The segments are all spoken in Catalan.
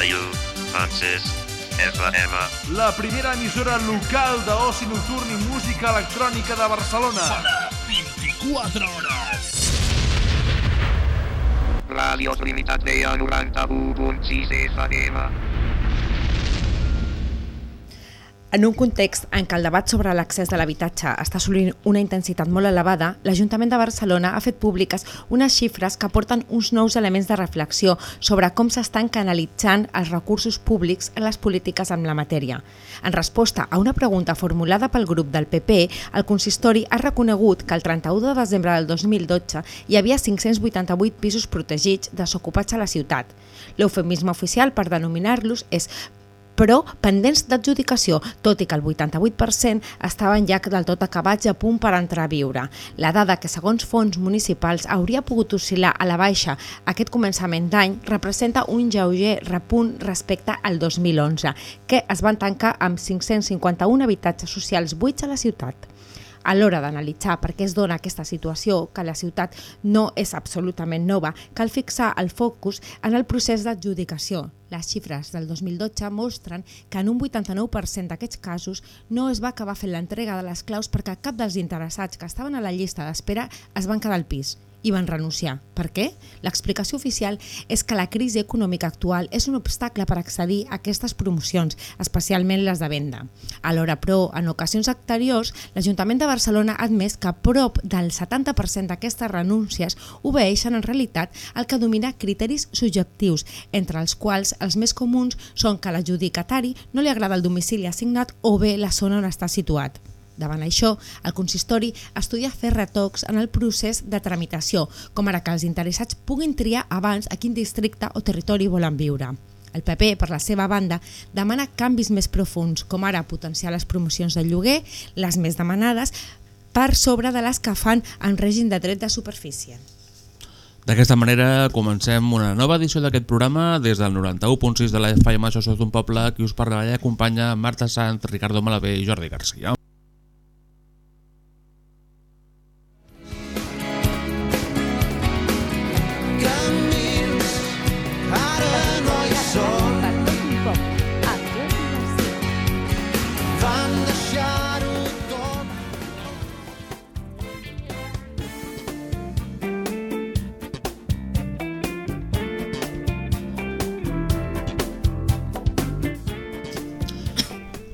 91, Francesc, FM. La primera emissora local d'oci nocturn i música electrònica de Barcelona. Sona 24 hores. Ràdio Trinitat Vella 91.6 FM. En un context en què el debat sobre l'accés de l'habitatge està assolint una intensitat molt elevada, l'Ajuntament de Barcelona ha fet públiques unes xifres que aporten uns nous elements de reflexió sobre com s'estan canalitzant els recursos públics en les polítiques en la matèria. En resposta a una pregunta formulada pel grup del PP, el consistori ha reconegut que el 31 de desembre del 2012 hi havia 588 pisos protegits desocupats a la ciutat. L'eufemisme oficial per denominar-los és però pendents d'adjudicació, tot i que el 88% estaven ja del tot acabats a punt per entrar a viure. La dada que, segons fons municipals, hauria pogut oscil·lar a la baixa aquest començament d'any representa un lleuger repunt respecte al 2011, que es van tancar amb 551 habitatges socials buits a la ciutat a l'hora d'analitzar per què es dona aquesta situació, que la ciutat no és absolutament nova, cal fixar el focus en el procés d'adjudicació. Les xifres del 2012 mostren que en un 89% d'aquests casos no es va acabar fent l'entrega de les claus perquè cap dels interessats que estaven a la llista d'espera es van quedar al pis i van renunciar. Per què? L'explicació oficial és que la crisi econòmica actual és un obstacle per accedir a aquestes promocions, especialment les de venda. Alhora, però, en ocasions anteriors, l'Ajuntament de Barcelona ha admès que prop del 70% d'aquestes renúncies obeeixen en realitat al que domina criteris subjectius, entre els quals els més comuns són que l'adjudicatari no li agrada el domicili assignat o bé la zona on està situat. Davant això, el consistori estudia fer retocs en el procés de tramitació, com ara que els interessats puguin triar abans a quin districte o territori volen viure. El PP, per la seva banda, demana canvis més profuns, com ara potenciar les promocions de lloguer, les més demanades, per sobre de les que fan en règim de dret de superfície. D'aquesta manera comencem una nova edició d'aquest programa des del 91.6 de la FM Això d'un poble, qui us parla i acompanya Marta Sant, Ricardo Malavé i Jordi Garcia.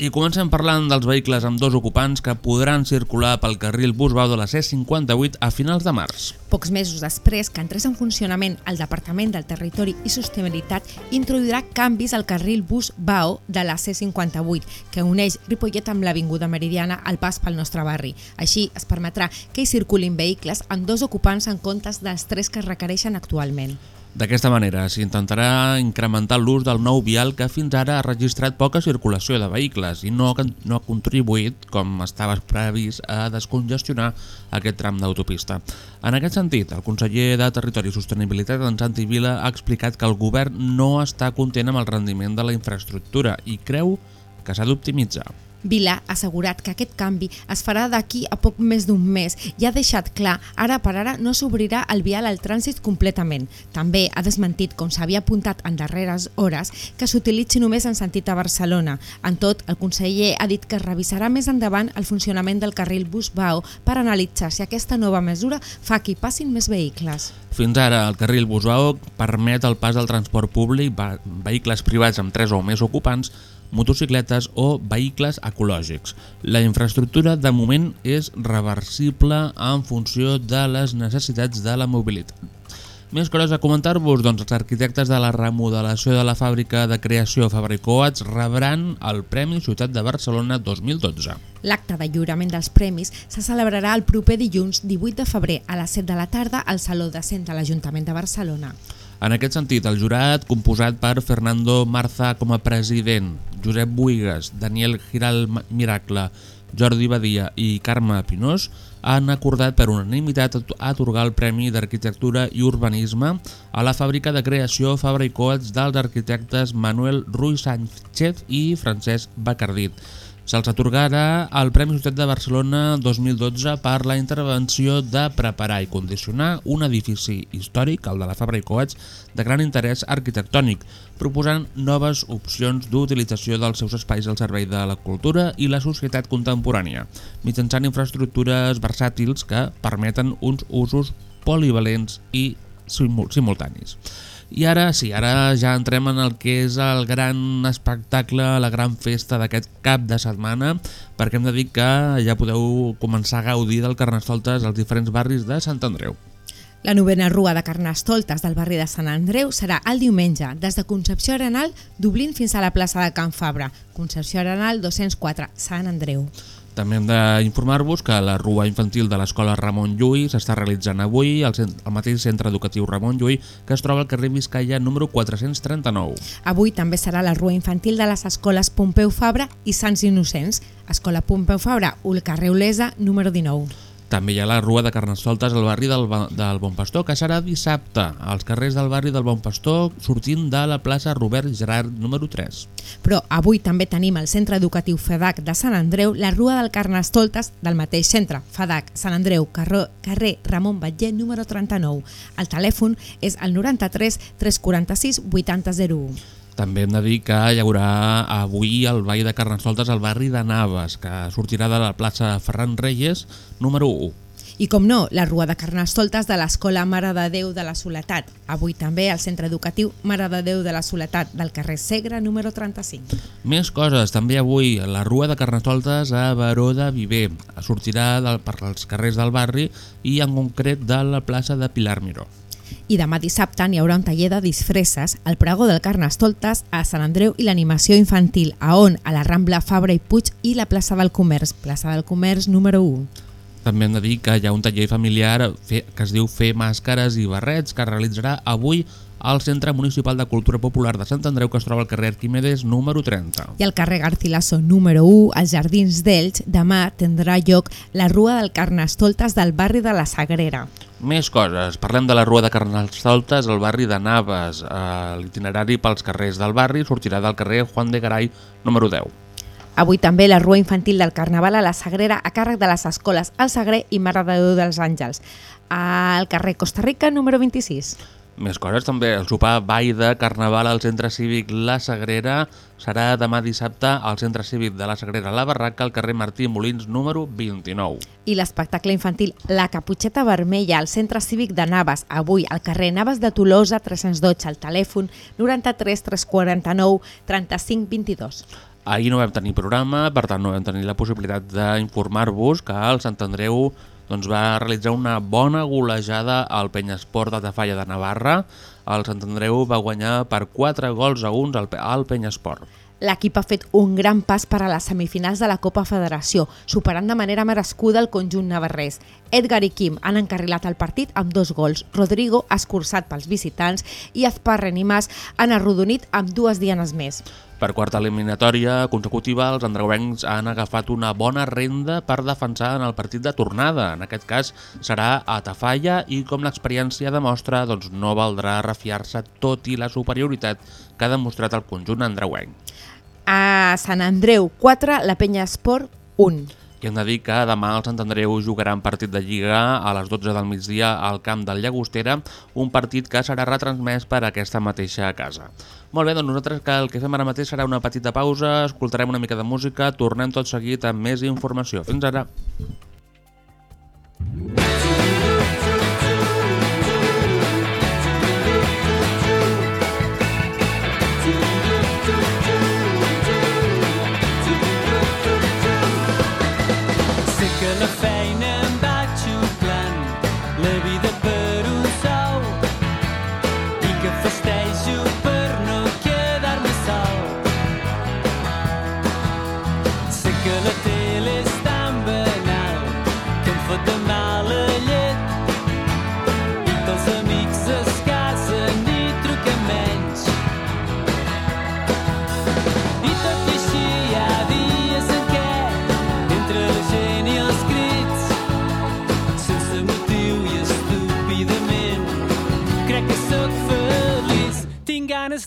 I comencem parlant dels vehicles amb dos ocupants que podran circular pel carril Busbau de la C58 a finals de març. Pocs mesos després que entrés en funcionament el Departament del Territori i Sostenibilitat introduirà canvis al carril Busbau de la C58 que uneix Ripollet amb l'Avinguda Meridiana al pas pel nostre barri. Així es permetrà que hi circulin vehicles amb dos ocupants en comptes dels tres que es requereixen actualment. D'aquesta manera s'intentarà incrementar l'ús del nou vial que fins ara ha registrat poca circulació de vehicles i no, no ha contribuït, com estava previst, a descongestionar aquest tram d'autopista. En aquest sentit, el conseller de Territori i Sostenibilitat, en Santi Vila, ha explicat que el govern no està content amb el rendiment de la infraestructura i creu que s'ha d'optimitzar. Vila ha assegurat que aquest canvi es farà d'aquí a poc més d'un mes i ha deixat clar, ara per ara no s'obrirà el vial al trànsit completament. També ha desmentit, com s'havia apuntat en darreres hores, que s'utilitzi només en sentit a Barcelona. En tot, el conseller ha dit que es revisarà més endavant el funcionament del carril Busbau per analitzar si aquesta nova mesura fa que hi passin més vehicles. Fins ara, el carril Busbau permet el pas del transport públic, vehicles privats amb 3 o més ocupants, motocicletes o vehicles ecològics. La infraestructura de moment és reversible en funció de les necessitats de la mobilitat. Més coses a comentar-vos, doncs els arquitectes de la remodelació de la fàbrica de creació Fabricoats rebran el Premi Ciutat de Barcelona 2012. L'acte de lliurament dels premis se celebrarà el proper dilluns 18 de febrer a les 7 de la tarda al Saló de Cent de l'Ajuntament de Barcelona. En aquest sentit, el jurat, composat per Fernando Marza com a president, Josep Buigas, Daniel Giral Miracle, Jordi Badia i Carme Pinós, han acordat per unanimitat at- atorgar el Premi d'Arquitectura i Urbanisme a la fàbrica de creació Fabra i Coats dels arquitectes Manuel Ruiz Sánchez i Francesc Bacardit. Se'ls atorgarà el Premi Ciutat de Barcelona 2012 per la intervenció de preparar i condicionar un edifici històric, el de la Fabra i Coats, de gran interès arquitectònic, proposant noves opcions d'utilització dels seus espais al servei de la cultura i la societat contemporània, mitjançant infraestructures versàtils que permeten uns usos polivalents i simul simultanis. I ara sí, ara ja entrem en el que és el gran espectacle, la gran festa d'aquest cap de setmana, perquè hem de dir que ja podeu començar a gaudir del Carnestoltes als diferents barris de Sant Andreu. La novena rua de Carnestoltes del barri de Sant Andreu serà el diumenge, des de Concepció Arenal, Dublín fins a la plaça de Can Fabra. Concepció Arenal 204, Sant Andreu. També hem d'informar-vos que la rua infantil de l'escola Ramon Llull s'està realitzant avui al, al mateix centre educatiu Ramon Llull que es troba al carrer Vizcaya número 439. Avui també serà la rua infantil de les escoles Pompeu Fabra i Sants Innocents. Escola Pompeu Fabra, al carrer Olesa, número 19. També hi ha la Rua de Carnestoltes al barri del, del Bon Pastor, que serà dissabte als carrers del barri del Bon Pastor, sortint de la plaça Robert Gerard número 3. Però avui també tenim al Centre Educatiu FEDAC de Sant Andreu la Rua del Carnestoltes del mateix centre, FEDAC, Sant Andreu, carrer, carrer Ramon Batller, número 39. El telèfon és el 93 346 8001. També hem de dir que hi haurà avui el ball de Carnestoltes al barri de Naves, que sortirà de la plaça Ferran Reyes número 1. I com no, la Rua de Carnestoltes de l'Escola Mare de Déu de la Soletat. Avui també al Centre Educatiu Mare de Déu de la Soletat del carrer Segre, número 35. Més coses, també avui la Rua de Carnestoltes a Baró de Viver. Sortirà del, per als carrers del barri i en concret de la plaça de Pilar Miró. I demà dissabte n'hi haurà un taller de disfresses al pregó del Carnestoltes a Sant Andreu i l'animació infantil a on? A la Rambla Fabra i Puig i la plaça del Comerç, plaça del Comerç número 1. També hem de dir que hi ha un taller familiar que es diu Fer Màscares i Barrets que es realitzarà avui al Centre Municipal de Cultura Popular de Sant Andreu que es troba al carrer Arquimedes número 30. I al carrer Garcilaso número 1, als Jardins d'Elx, demà tindrà lloc la Rua del Carnestoltes del barri de la Sagrera. Més coses. Parlem de la Rua de Carnestoltes al barri de Naves. Eh, L'itinerari pels carrers del barri sortirà del carrer Juan de Garay número 10. Avui també la Rua Infantil del Carnaval a la Sagrera a càrrec de les escoles El Sagrer i Mare de Déu dels Àngels. Al carrer Costa Rica número 26. Més coses també, el sopar ball de Carnaval al Centre Cívic La Sagrera serà demà dissabte al Centre Cívic de La Sagrera La Barraca al carrer Martí Molins número 29. I l'espectacle infantil La Caputxeta Vermella al Centre Cívic de Naves, avui al carrer Naves de Tolosa 312, al telèfon 93 349 35 22. Ahir no vam tenir programa, per tant no vam tenir la possibilitat d'informar-vos que el Sant Andreu doncs, va realitzar una bona golejada al Penyesport de Tafalla de Navarra. El Sant Andreu va guanyar per 4 gols a 1 al, Pe- al Penyesport. L'equip ha fet un gran pas per a les semifinals de la Copa Federació, superant de manera merescuda el conjunt navarrès. Edgar i Kim han encarrilat el partit amb dos gols, Rodrigo ha escurçat pels visitants i Azparren i Mas han arrodonit amb dues dianes més. Per quarta eliminatòria consecutiva, els andreuencs han agafat una bona renda per defensar en el partit de tornada. En aquest cas serà a Tafalla i com l'experiència demostra, doncs no valdrà refiar-se tot i la superioritat que ha demostrat el conjunt andreuenc. A Sant Andreu 4, la Penya Esport 1. I hem de dir que demà el Sant Andreu jugarà un partit de Lliga a les 12 del migdia al camp del Llagostera, un partit que serà retransmès per aquesta mateixa casa. Molt bé, doncs nosaltres que el que fem ara mateix serà una petita pausa, escoltarem una mica de música, tornem tot seguit amb més informació. Fins ara! Sé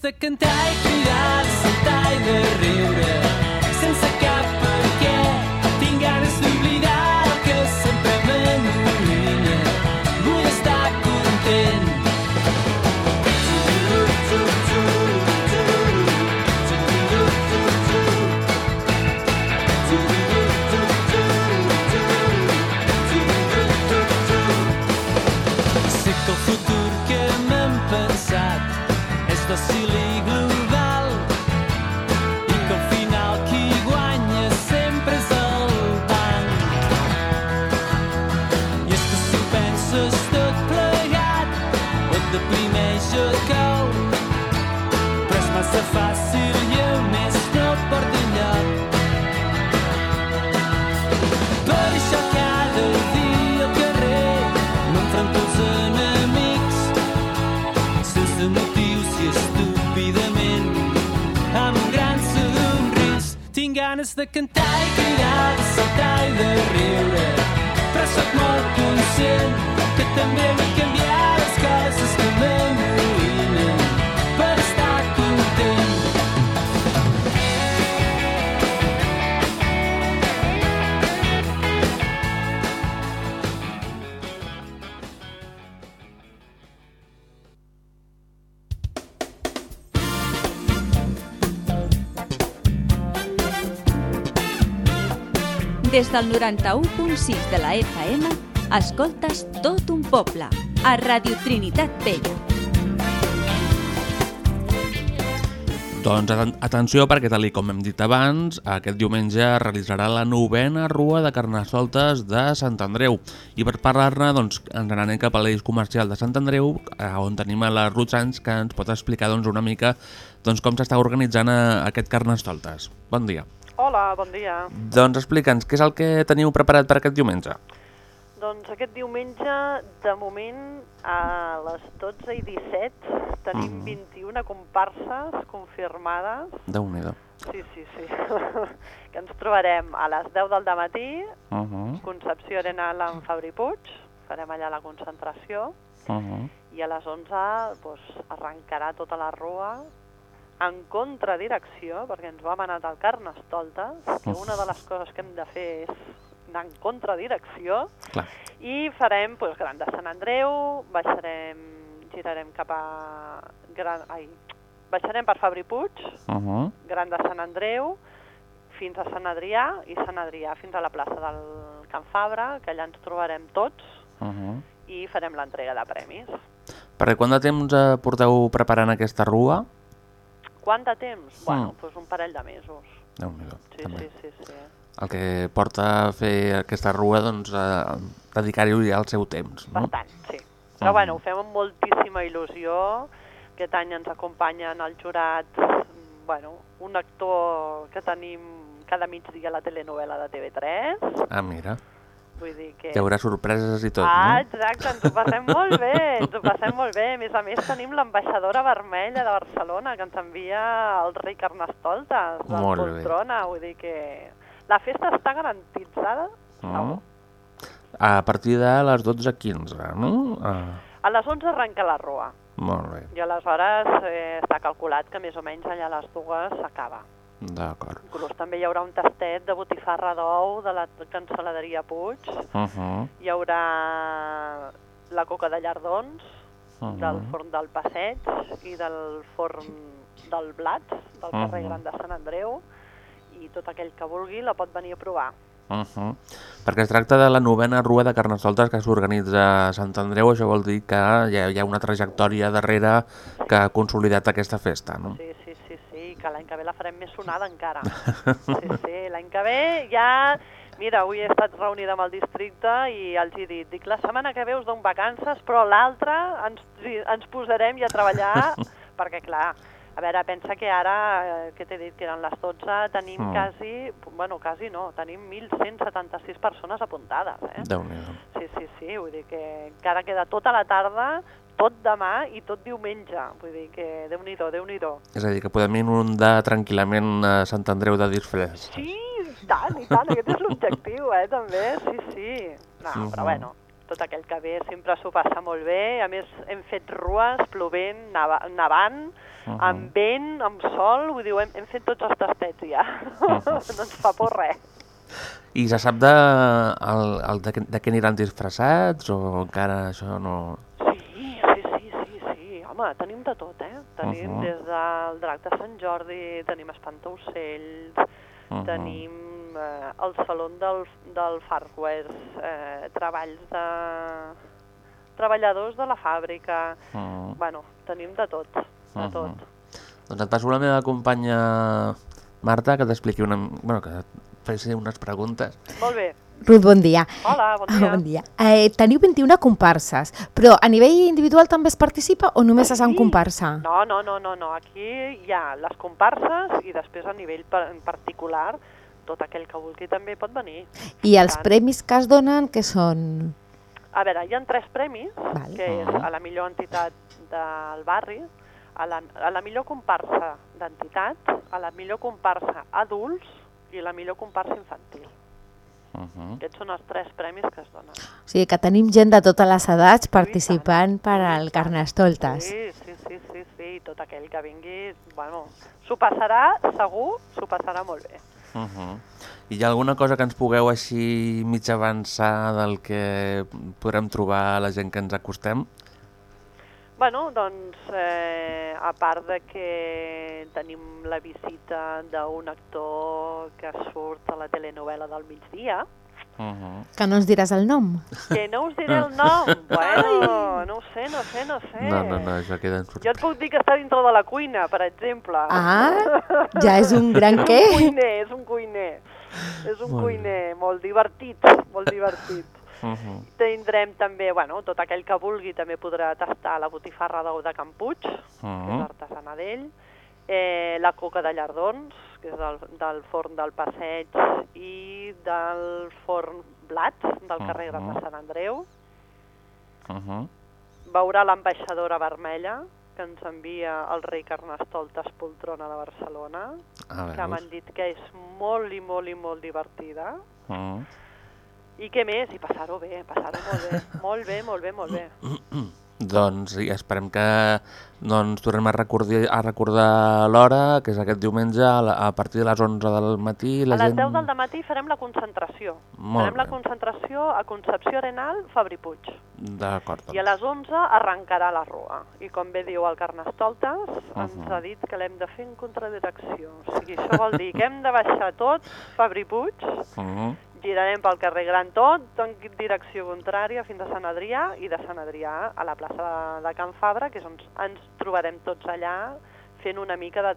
de cantar i cridar, de saltar i de riure, del 91.6 de la FM, escoltes tot un poble, a Radio Trinitat Vella. Doncs aten atenció perquè, tal com hem dit abans, aquest diumenge realitzarà la novena Rua de Carnestoltes de Sant Andreu. I per parlar-ne doncs, ens n'anem cap a l'eix comercial de Sant Andreu, on tenim a la Ruth Sanz, que ens pot explicar doncs, una mica doncs, com s'està organitzant eh, aquest Carnestoltes. Bon dia. Hola, bon dia. Doncs explica'ns, què és el que teniu preparat per aquest diumenge? Doncs aquest diumenge, de moment, a les 12 i 17, tenim Mhm. 21 comparses confirmades. déu nhi Sí, sí, sí. que ens trobarem a les 10 del matí, uh -huh. Concepció Arenal amb Fabri Puig, farem allà la concentració, uh -huh. i a les 11 doncs, arrencarà tota la rua en contradirecció, perquè ens vam anar del Carnestoltes, que una de les coses que hem de fer és anar en contradirecció, Clar. i farem doncs, Gran de Sant Andreu, baixarem, girarem cap a... Gran, ai, baixarem per Fabri Puig, Uh -huh. Gran de Sant Andreu, fins a Sant Adrià, i Sant Adrià fins a la plaça del Can Fabra, que allà ens trobarem tots, Uh -huh. i farem l'entrega de premis. Perquè quant de temps eh, porteu preparant aquesta rua? Quant de temps? Mm. Bueno, doncs un parell de mesos. déu nhi Sí, també. sí, sí, sí. El que porta a fer aquesta rua, doncs, a dedicar-hi ja el seu temps, no? Bastant, sí. Però Mhm. bueno, ho fem amb moltíssima il·lusió. Aquest any ens acompanyen el jurat, mm, bueno, un actor que tenim cada migdia a la telenovela de TV3. Ah, mira, Vull dir que... hi haurà sorpreses i tot, ah, no? exacte, ens ho passem molt bé, ens ho passem molt bé. A més a més tenim l'ambaixadora vermella de Barcelona que ens envia el rei Carnestoltes, Molt bé. Poltrona, vull dir que la festa està garantitzada. Mm. A partir de les 12.15, no? Ah, A les 11 arrenca la rua molt bé, i aleshores eh, està calculat que més o menys allà a les dues s'acaba. D'acord. Inclús també hi haurà un tastet de botifarra d'ou de la cansaladeria Puig, Uh -huh. hi haurà la coca de llardons, Uh -huh. del forn del Passeig i del forn del Blats, del carrer Mhm. Gran de Sant Andreu, i tot aquell que vulgui la pot venir a provar. Uh -huh. Perquè es tracta de la novena Rua de Carnestoltes que s'organitza a Sant Andreu, això vol dir que hi ha, hi ha una trajectòria darrere que ha consolidat aquesta festa, no? Sí, sí, que l'any que ve la farem més sonada encara. Sí, sí, l'any que ve ja... Mira, avui he estat reunida amb el districte i els he dit, dic, la setmana que ve us dono vacances, però l'altra ens, ens posarem ja a treballar, perquè clar, a veure, pensa que ara, eh, que t'he dit que eren les 12, tenim Mm. mm. quasi, bueno, quasi no, tenim 1.176 persones apuntades, eh? déu nhi Sí, sí, sí, vull dir que encara queda tota la tarda, tot demà i tot diumenge. Vull dir que déu nhi déu És a dir, que podem inundar tranquil·lament a Sant Andreu de disfress. Sí, i tant, i tant, aquest és l'objectiu, eh, també, sí, sí. No, Mhm. però bueno, tot aquell que ve sempre s'ho passa molt bé. A més, hem fet rues, plovent, neva, nevant, uh -huh. amb vent, amb sol, vull dir, hem, hem fet tots els tastets ja. Uh -huh. no ens fa por res. I se sap de, el, el, de, de què aniran disfressats o encara això no... Sí, sí, sí, sí, sí. Home, tenim de tot, eh? Tenim uh. -huh. des del drac de Sant Jordi, tenim espantaocells, uh. -huh. tenim eh, el salon del, del Far West, eh, treballs de treballadors de la fàbrica, Mm. bueno, tenim de tot, de Mhm. tot. Doncs et passo la meva companya Marta que t'expliqui una... Bueno, que faci unes preguntes. Molt bé. Ruth, bon dia. Hola, bon dia. bon dia. Eh, teniu 21 comparses, però a nivell individual també es participa o només es en comparsa? No, no, no, no, no. Aquí hi ha les comparses i després a nivell en particular tot aquell que vulgui també pot venir. I els tant. premis que es donen, que són? A veure, hi ha tres premis, Val. que és a la millor entitat del barri, a la, a la millor comparsa d'entitat, a la millor comparsa adults i la millor comparsa infantil. Uh -huh. Aquests són els tres premis que es donen. O sigui que tenim gent de totes les edats participant per al Carnestoltes. Sí, sí, sí, sí, sí, i tot aquell que vingui, bueno, s'ho passarà, segur, s'ho passarà molt bé. Uh -huh. I hi ha alguna cosa que ens pugueu així mig avançar del que podrem trobar la gent que ens acostem? Bueno, doncs, eh, a part de que tenim la visita d'un actor que surt a la telenovela del migdia, Uh -huh. Que no ens diràs el nom? que no us diré el nom, bueno, no ho sé, no sé, no sé. No, no, no, això queda en Jo sorpresa. et puc dir que està dintre de la cuina, per exemple. Ah, ja és un gran és què? un cuiner, és un cuiner. És un cuiner molt divertit, molt divertit. Uh -huh. Tindrem també, bueno, tot aquell que vulgui també podrà tastar la botifarra d'ou de Can Puig, que és Mhm. artesana d'ell, eh, la coca de Llardons, que és del, del forn del Passeig i del forn Blats, del carrer Gran Mhm. de Sant Andreu. Uh -huh. Veurà l'ambaixadora vermella, que ens envia el rei Carnestoltes Poltrona de Barcelona, A que m'han dit que és molt i molt i molt divertida. Uh -huh. I què més? I passar-ho bé, passar-ho molt bé. molt bé, molt bé, molt bé. Doncs sí, esperem que doncs, tornem a recordar, a recordar l'hora, que és aquest diumenge a, la, a partir de les 11 del matí. La A les gent... 10 del matí farem la concentració. Molt farem la bé. concentració a Concepció Arenal, Fabri Puig. D'acord. I a Doncs. les 11 arrencarà la rua. I com bé diu el Carnestoltes, ens Mhm. ha dit que l'hem de fer en contradirecció. O sigui, això vol dir que hem de baixar tot, Fabri Puig, Uh -huh. Girarem pel carrer Gran tot, en direcció contrària fins a Sant Adrià, i de Sant Adrià a la plaça de, Can Fabra, que és on ens trobarem tots allà fent una mica de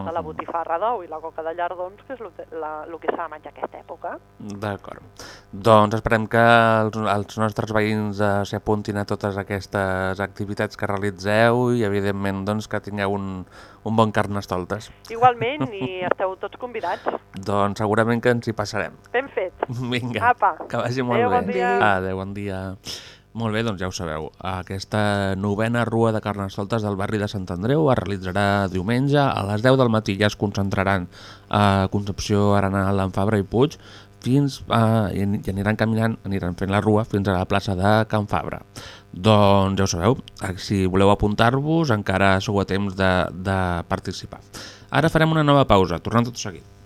tastet de la botifarra d'ou i la coca de llardons, que és el que s'ha de menjar aquesta època. D'acord. Doncs esperem que els, els nostres veïns eh, s'hi apuntin a totes aquestes activitats que realitzeu i, evidentment, doncs, que tingueu un, un bon carnestoltes. Igualment, i esteu tots convidats. Doncs segurament que ens hi passarem. Ben fet. Vinga, Apa. que vagi molt Adéu, bé. bon dia. Adéu, bon dia. Molt bé, doncs ja ho sabeu. Aquesta novena rua de carnestoltes del barri de Sant Andreu es realitzarà diumenge a les 10 del matí. Ja es concentraran a Concepció, Arenal, en Fabra i Puig fins a, i i aniran caminant, aniran fent la rua fins a la plaça de Can Fabra. Doncs ja ho sabeu, eh, si voleu apuntar-vos encara sou a temps de, de participar. Ara farem una nova pausa, tornem tot seguit.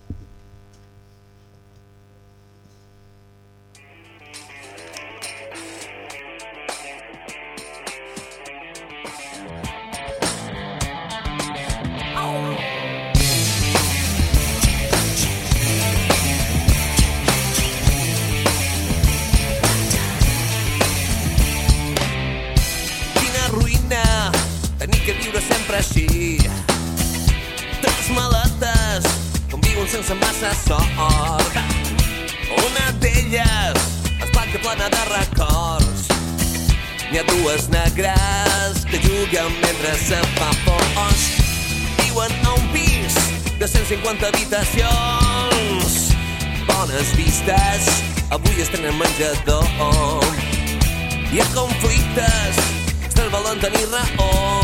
Negres que juguen mentre se fa fos. Viuen a un pis de 150 habitacions. Bones vistes, avui estrenen menjador. Hi ha conflictes, se'l volen tenir raó.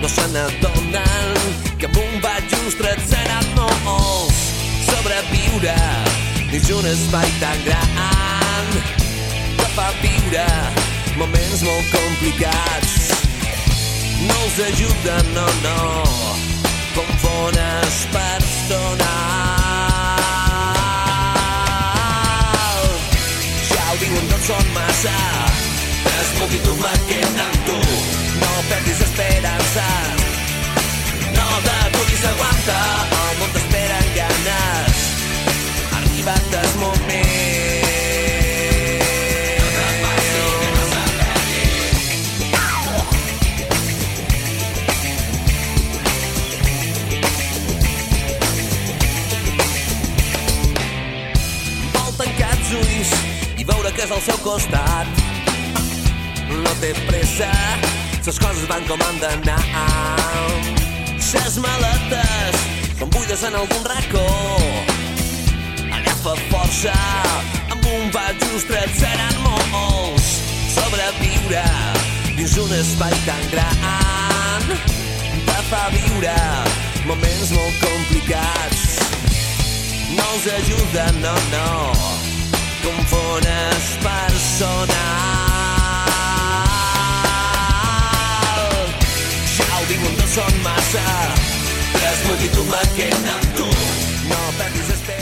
No se n'adonen que amb un bat just seran molts. Sobreviure dins un espai tan gran fa viure moments molt complicats. No els ajuda, no, no, confones personal. Ja ho diuen tots són massa, és multitud maquet amb tu, no perdis esperança. No t'aturis, aguanta, costat. No té pressa, les coses van com han d'anar. Ses maletes són buides en algun racó. Agafa força, amb un pas just tret seran molts. Sobreviure dins un espai tan gran te fa viure moments molt complicats. No els ajuda, no, no, confones personal. Ja ho diuen, tots són massa, és multitud maquet amb tu. No perdis esperances,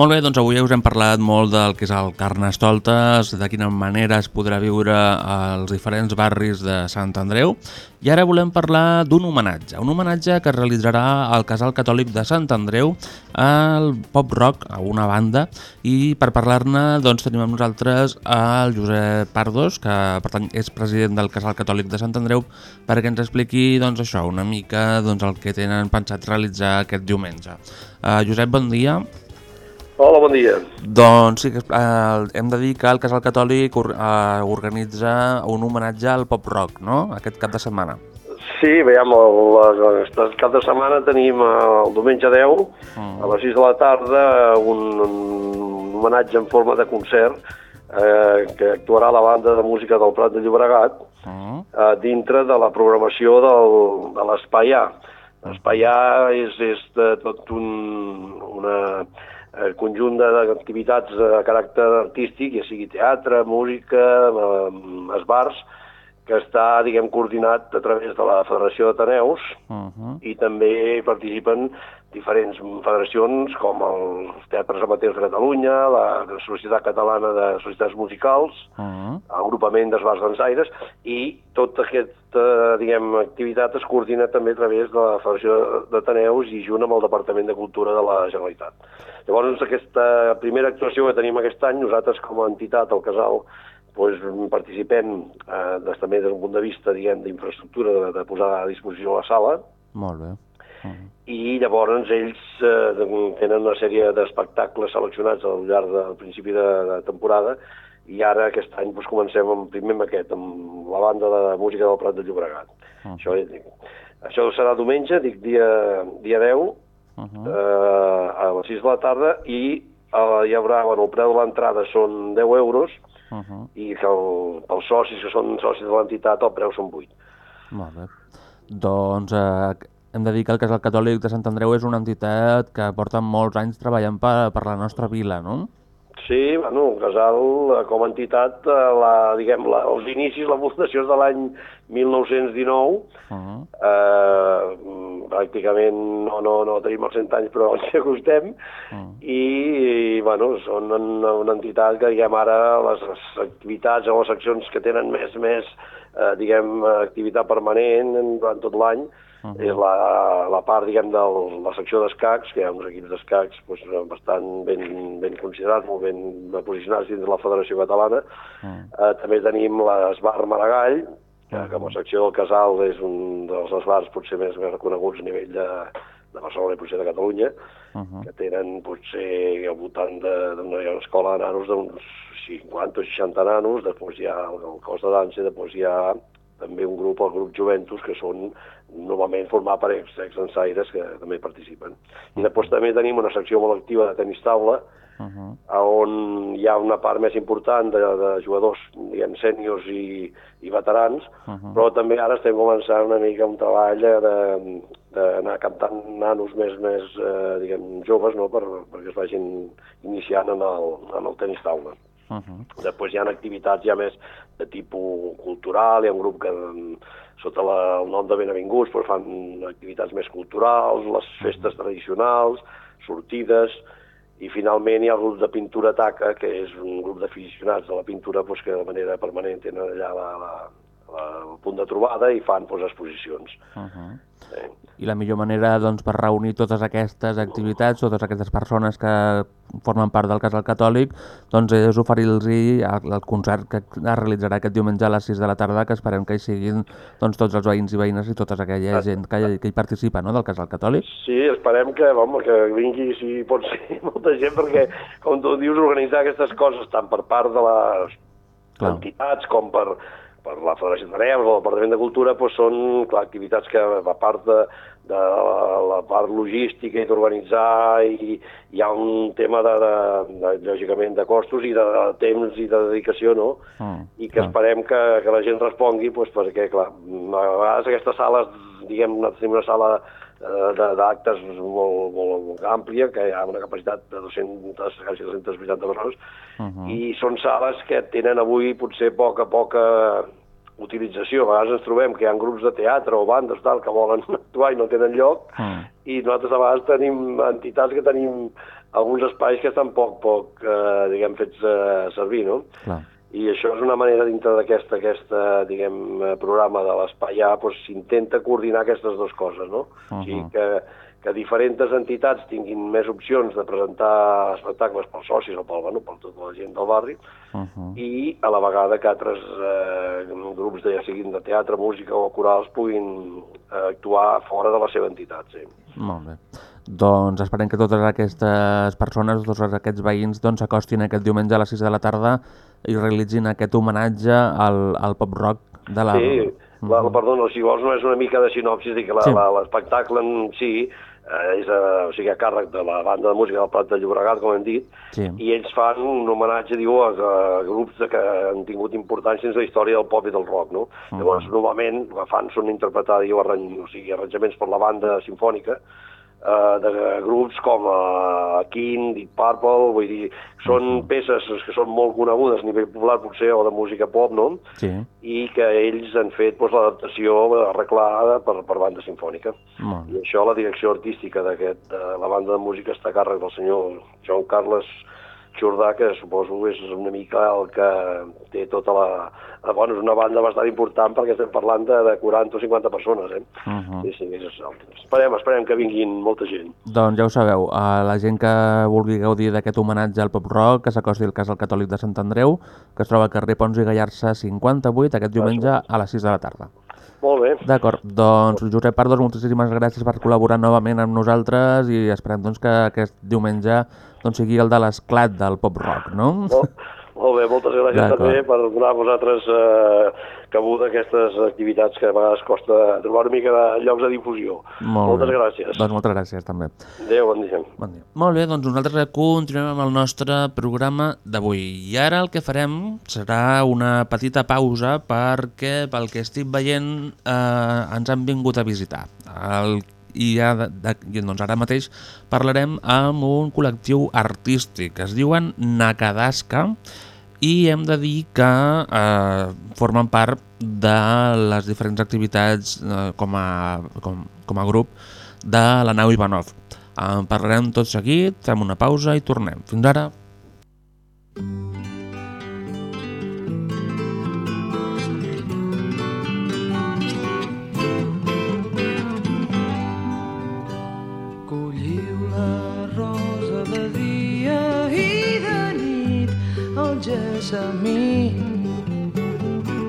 Molt bé, doncs avui us hem parlat molt del que és el Carnestoltes, de quina manera es podrà viure als diferents barris de Sant Andreu i ara volem parlar d'un homenatge, un homenatge que es realitzarà al Casal Catòlic de Sant Andreu al pop rock, a una banda i per parlar-ne doncs tenim amb nosaltres el Josep Pardos, que per tant és president del Casal Catòlic de Sant Andreu perquè ens expliqui doncs això, una mica doncs, el que tenen pensat realitzar aquest diumenge. Uh, Josep, bon dia. Hola, bon dia. Doncs sí, que, eh, hem de dir que el Casal Catòlic or, eh, organitza un homenatge al pop rock, no?, aquest cap de setmana. Sí, veiem, el, el, el cap de setmana tenim eh, el diumenge 10, a les 6 de la tarda, un, un homenatge en forma de concert eh, que actuarà la banda de música del Prat de Llobregat Mm. eh, dintre de la programació del, de l'Espai A. L'Espai A és, és de tot un una, eh, conjunt d'activitats de caràcter artístic, ja sigui teatre, música, eh, esbars, que està, diguem, coordinat a través de la Federació d'Ateneus Uh -huh. i també participen diferents federacions com els Teatres Amateurs de Catalunya, la Societat Catalana de Societats Musicals, Uh -huh. agrupament d'esbars dansaires i tota aquesta diguem, activitat es coordina també a través de la Federació d'Ateneus i junt amb el Departament de Cultura de la Generalitat. Llavors, aquesta primera actuació que tenim aquest any, nosaltres com a entitat, el Casal, doncs, participem eh, des, també des d'un punt de vista d'infraestructura, de, de posar a disposició la sala, Molt bé. I llavors ells eh, tenen una sèrie d'espectacles seleccionats al llarg del principi de, de temporada i ara aquest any doncs, comencem amb, primer amb aquest, amb la banda de música del Prat de Llobregat. Uh Això, dic, això serà diumenge, dic dia, dia 10, Uh -huh. eh, a les 6 de la tarda i eh, hi haurà, bueno, el preu de l'entrada són 10 euros Uh -huh. i que el, pels socis que són socis de l'entitat el preu són 8. Molt bé. Doncs eh, hem de dir que el Casal Catòlic de Sant Andreu és una entitat que porta molts anys treballant per, per la nostra vila, no? Sí, bueno, el Casal, eh, com a entitat, eh, la, diguem, la, els inicis, la fundació és de l'any 1919, Uh -huh. eh, pràcticament no, no, no tenim els 100 anys, però ens hi acostem, Uh i, i bueno, són una, una entitat que, diguem, ara les, les activitats o les seccions que tenen més, més eh, diguem, activitat permanent en- durant tot l'any, -huh. és la, la part, diguem, de la secció d'escacs, que hi ha uns equips d'escacs doncs, bastant ben, ben considerats, molt ben posicionats dins de la Federació Catalana. Uh Eh, també tenim l'Esbar Maragall, que Ah. com a secció del Casal és un dels esbars potser més, més reconeguts a nivell de, de Barcelona i potser de Catalunya, -huh. que tenen potser al voltant de- d'una escola de nanos d'uns 50 o 60 nanos, després hi ha el, el cos de dansa, després hi ha també un grup, el grup Juventus, que són normalment format per ex, ex-ensaires que també participen. I després també tenim una secció molt activa de tenis taula, Uh -huh. on hi ha una part més important de, de jugadors, diguem, sèniors i, i veterans, Uh -huh. però també ara estem començant una mica un treball de- d'anar captant nanos més, més eh, diguem, joves, no?, per, perquè es vagin iniciant en el, en el tenis taula. Uh -huh. Després hi ha activitats ja més de tipus cultural, hi ha un grup que mm, sota la, el nom de Benavinguts doncs fan activitats més culturals, les festes tradicionals, sortides, i finalment hi ha el grup de pintura taca, que és un grup d'aficionats de la pintura doncs, que de manera permanent tenen allà la, la, la, el punt de trobada i fan doncs, exposicions. Uh -huh. I la millor manera doncs, per reunir totes aquestes activitats, totes aquestes persones que formen part del casal catòlic, doncs és oferir-los el, el concert que es realitzarà aquest diumenge a les 6 de la tarda, que esperem que hi siguin doncs, tots els veïns i veïnes i tota aquella gent que hi, que hi participa no, del casal catòlic. Sí, esperem que, home, que vingui, si pot ser, molta gent, perquè, com tu dius, organitzar aquestes coses, tant per part de les Clar. entitats com per, per la Federació de Neus o el Departament de Cultura, doncs són clar, activitats que, a part de, de la, la part logística i d'organitzar, i hi ha un tema, de, de, de, lògicament, de costos i de, de temps i de dedicació, no? Mm. i que esperem que, que la gent respongui, doncs, perquè, clar, a vegades aquestes sales, diguem, tenim una sala d'actes molt, molt, molt àmplia, que hi ha una capacitat de 200, quasi 280 persones, Uh -huh. i són sales que tenen avui potser poca, poca utilització. A vegades ens trobem que hi ha grups de teatre o bandes tal, que volen actuar i no tenen lloc, Mm. i nosaltres a vegades tenim entitats que tenim alguns espais que estan poc, poc, eh, diguem, fets eh, servir, no? Clar. I això és una manera dintre d'aquesta, aquesta, diguem, eh, programa de l'Espai A, doncs s'intenta coordinar aquestes dues coses, no? O sigui, que, que diferents entitats tinguin més opcions de presentar espectacles pels socis o pel, bueno, per tota la gent del barri, Uh -huh. i a la vegada que altres eh, grups, de, ja siguin de teatre, música o corals, puguin eh, actuar fora de la seva entitat, sí. Molt bé. Doncs esperem que totes aquestes persones, tots aquests veïns, doncs s'acostin aquest diumenge a les 6 de la tarda i realitzin aquest homenatge al, al pop-rock de la... Sí, la, la, perdona, si vols no és una mica de sinopsis, dic que la- Sí. l'espectacle en si eh, és a, o sigui, a càrrec de la banda de música del Prat de Llobregat, com hem dit, Sí. i ells fan un homenatge, diu, a, a grups de que han tingut importància en la història del pop i del rock, no? Mhm. Llavors, normalment, fan són interpretar, diu, arran, o sigui, arranjaments per la banda sinfònica, eh, de grups com uh, King, Deep Purple, vull dir, són peces que són molt conegudes a nivell popular, potser, o de música pop, no? Sí, i que ells han fet doncs, l'adaptació arreglada per, per banda sinfònica. molt I això, la direcció artística d'aquest, de la banda de música està a càrrec del senyor Joan Carles Jordà, que suposo és una mica el que té tota la... eh, Bueno, és una banda bastant important perquè estem parlant de, de 40 o 50 persones, eh? Uh -huh. Sí, sí, és, esperem, esperem que vinguin molta gent. Doncs ja ho sabeu, a la gent que vulgui gaudir d'aquest homenatge al pop-rock, que s'acosti al Casal Catòlic de Sant Andreu, que es troba al carrer Pons i Gallarça 58, aquest diumenge a les 6 de la tarda. Molt bé. D'acord, doncs Josep Pardos, moltíssimes gràcies per col·laborar novament amb nosaltres i esperem doncs, que aquest diumenge doncs, sigui el de l'esclat del pop-rock, no? Molt, molt bé, moltes gràcies també per donar a vosaltres eh, cabuda aquestes activitats que a vegades costa trobar una mica de llocs de difusió. Molt moltes bé. gràcies. Doncs moltes gràcies també. Adéu, bon dia. Bon dia. Molt bé, doncs nosaltres continuem amb el nostre programa d'avui. I ara el que farem serà una petita pausa perquè, pel que estic veient, eh, ens han vingut a visitar. El, I ja de, de, doncs ara mateix parlarem amb un col·lectiu artístic es diuen Nakadaska i hem de dir que eh, formen part de les diferents activitats eh, com, a, com, com a grup de la nau Ivanov. En parlarem tot seguit, fem una pausa i tornem. Fins ara. Colliu la rosa de dia i de nit el gessamí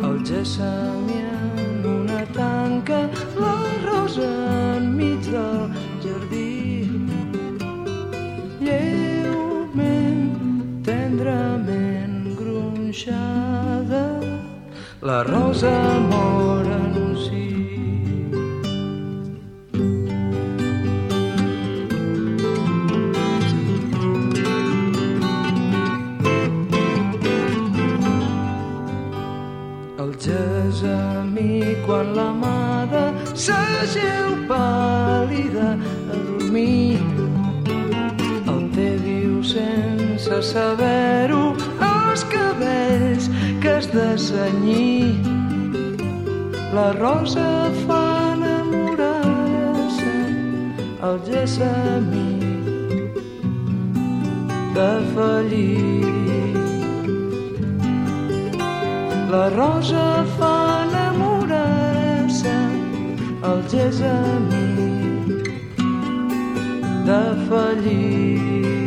el gessamí en una tanca la rosa enmig del jardí. Lleument tendrament gronxada la rosa mor en sí. El gessamí quan l'amada s'ageu pàl·lida a dormir. El té diu sense saber-ho els cabells que de senyir. La rosa fa enamorar-se el gessamí de fallir. La rosa fa enamorar-se el gessamí de fallir.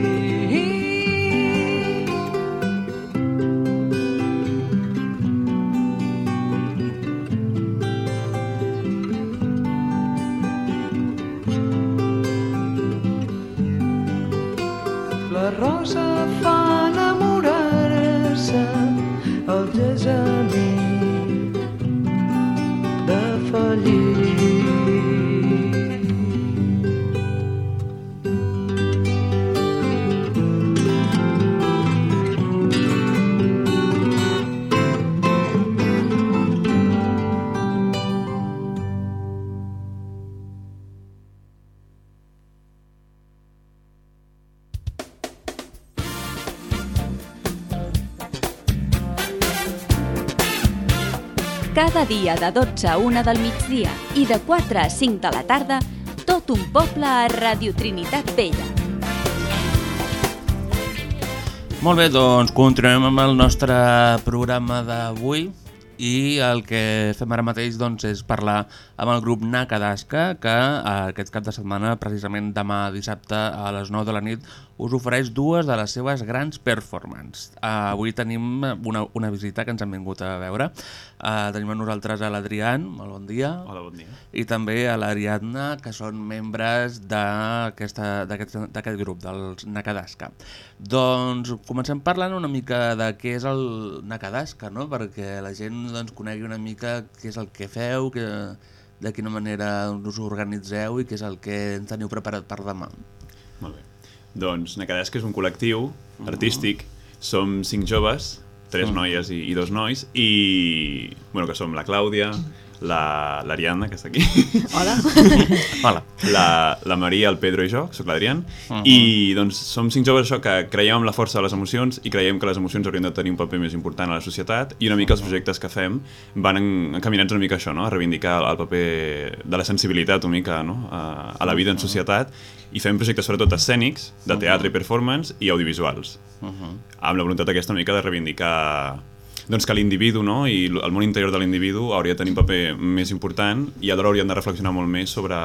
Dia de 12 a 1 del migdia i de 4 a 5 de la tarda, tot un poble a Radio Trinitat Vella. Molt bé, doncs continuem amb el nostre programa d'avui i el que fem ara mateix doncs, és parlar amb el grup Nakadasca que eh, aquest cap de setmana, precisament demà dissabte a les 9 de la nit, us ofereix dues de les seves grans performances. Uh, avui tenim una, una visita que ens han vingut a veure. Uh, tenim a nosaltres a l'Adrián, molt bon dia. Hola, bon dia. I també a l'Ariadna, que són membres d'aquesta- d'aquest d'aquest grup, dels Nakadasca. Doncs comencem parlant una mica de què és el Nakadasca, no? perquè la gent doncs, conegui una mica què és el que feu, que, de quina manera us organitzeu i què és el que en teniu preparat per demà. Molt bé. Doncs Nakadesca és un col·lectiu artístic. Som cinc joves, tres Mhm. noies i, i dos nois, i bueno, que som la Clàudia, la- l'Ariadna, que està aquí. Hola. Hola. La, la Maria, el Pedro i jo, que sóc l'Adrián. Mhm. I doncs som cinc joves això que creiem en la força de les emocions i creiem que les emocions haurien de tenir un paper més important a la societat i una mica els projectes que fem van en, encaminats una mica a això, no? a reivindicar el, el paper de la sensibilitat una mica no? a, a la vida en societat i fem projectes sobretot escènics, de teatre i performance i audiovisuals Uh -huh. amb la voluntat aquesta una mica de reivindicar doncs que l'individu no? i el món interior de l'individu hauria de tenir un paper més important i alhora hauríem de reflexionar molt més sobre,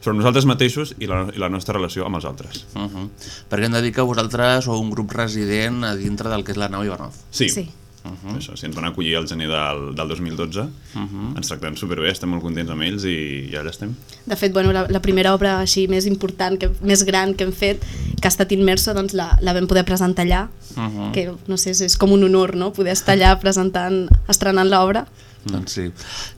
sobre nosaltres mateixos i la, i la nostra relació amb els altres. Uh -huh. Perquè hem de dir que vosaltres sou un grup resident a dintre del que és la nau Ivanov. Sí. Sí. Uh -huh. Això, si ens van acollir al gener del, del 2012, uh -huh. ens tractem superbé, estem molt contents amb ells i, i allà estem. De fet, bueno, la, la primera obra així més important, que, més gran que hem fet, que ha estat immersa, doncs la, la vam poder presentar allà, Uh -huh. que no sé, és, és com un honor, no?, poder estar allà presentant, estrenant l'obra. Doncs sí.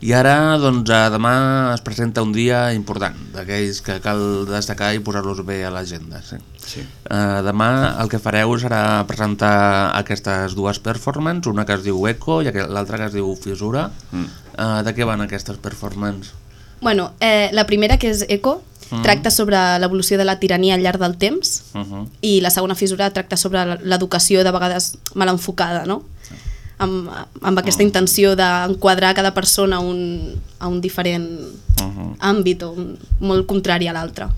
I ara, doncs, demà es presenta un dia important, d'aquells que cal destacar i posar-los bé a l'agenda. Sí. Sí. Uh, demà el que fareu serà presentar aquestes dues performances, una que es diu Eco i l'altra que es diu Fissura. Mm. Uh, de què van aquestes performances? Bueno, eh, la primera, que és Eco, Mhm. tracta sobre l'evolució de la tirania al llarg del temps, Uh -huh. i la segona fissura tracta sobre l'educació de vegades mal enfocada, no? Amb, amb aquesta intenció d'enquadrar cada persona a un, a un diferent Uh -huh. àmbit o un, molt contrari a l'altre.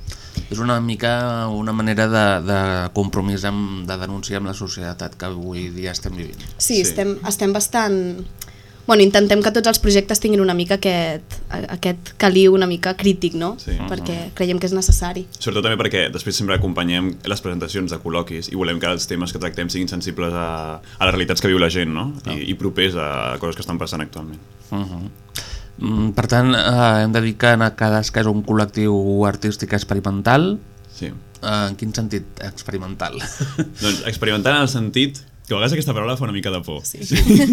És una mica una manera de, de compromís amb, de denunciar amb la societat que avui dia estem vivint. Sí, sí. Estem, estem bastant... Bueno, intentem que tots els projectes tinguin una mica aquest, aquest caliu una mica crític, no? Sí. Perquè creiem que és necessari. Sobretot també perquè després sempre acompanyem les presentacions de col·loquis i volem que els temes que tractem siguin sensibles a, a les realitats que viu la gent no? I, i propers a coses que estan passant actualment. Uh -huh. mm, per tant, eh, hem de dir que en Cadasca és un col·lectiu artístic experimental. Sí. Eh, en quin sentit experimental? Doncs experimentant en el sentit Que a vegades aquesta paraula fa una mica de por. Sí.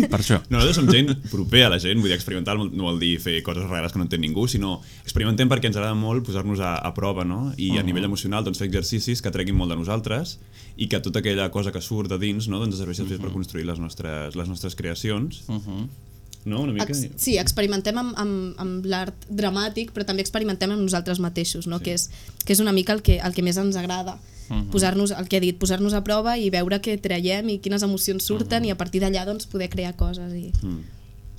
Per això. Nosaltres som gent propera a la gent, vull dir, experimental no vol dir fer coses rares que no entén ningú, sinó experimentem perquè ens agrada molt posar-nos a, a prova, no? I a Mhm. nivell emocional, doncs fer exercicis que treguin molt de nosaltres i que tota aquella cosa que surt de dins, no?, doncs serveixi després per construir les nostres, les nostres creacions. No? Una mica... Ex sí, experimentem amb, amb, amb l'art dramàtic, però també experimentem amb nosaltres mateixos, no? sí. que, és, que és una mica el que, el que més ens agrada. Mhm. posar-nos, el que he dit, posar-nos a prova i veure què traiem i quines emocions surten i a partir d'allà doncs, poder crear coses. I...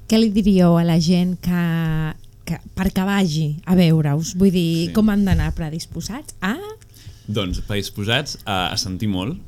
Què li diríeu a la gent que, que perquè vagi a veure-us? Vull dir, Sí. com han d'anar predisposats? Ah, Doncs predisposats a, a sentir molt,